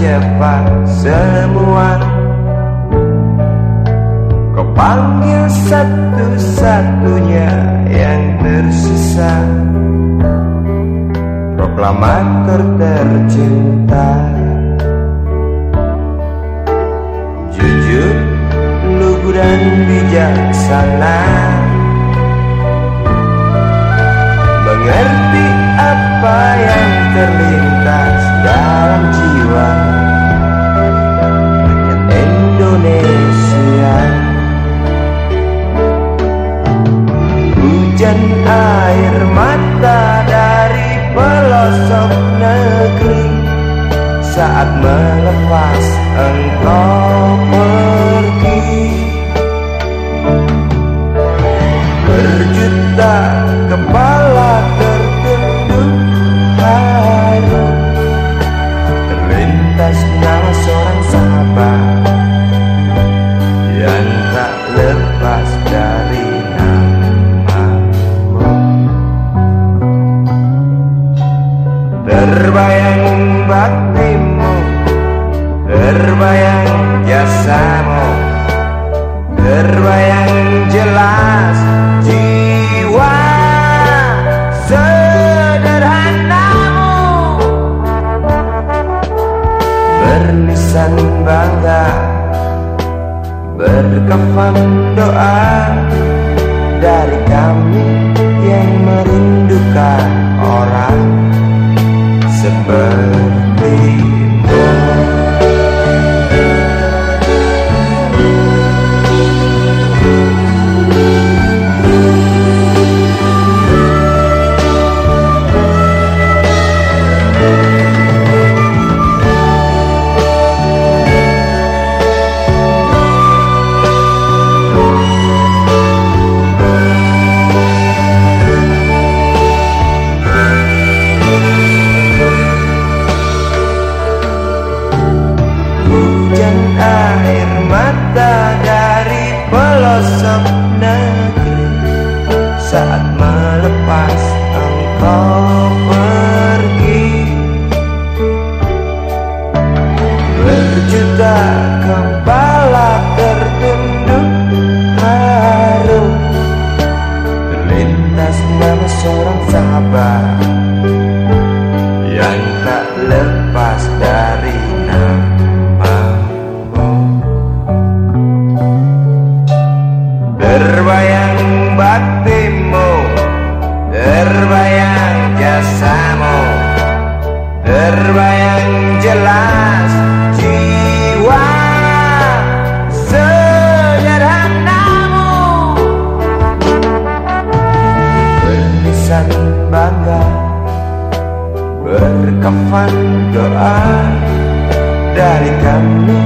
cepat semua. Kau panggil satu-satunya yang tersisa. Proklamator tercinta. Jujur, lugu dan bijaksana Hujan air mata dari pelosok negeri. Saat melepas engkau pergi. Berjuta kepala tertunduk haru Terlintas nama seorang sahabat Terbayang jasamu Terbayang jelas jiwa sederhanamu. Berlisan bangga Berkafan doa Dari kami Hujan air mata dari pelosok negeri. Saat melepas engkau pergi. Berjuta kepala tertunduk haru Terlintas nama seorang sahabat Yang tak lepas dari Berlisan bangga Berkafan doa Dari kami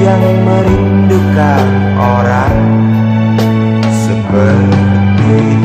yang merindukan orang Seperti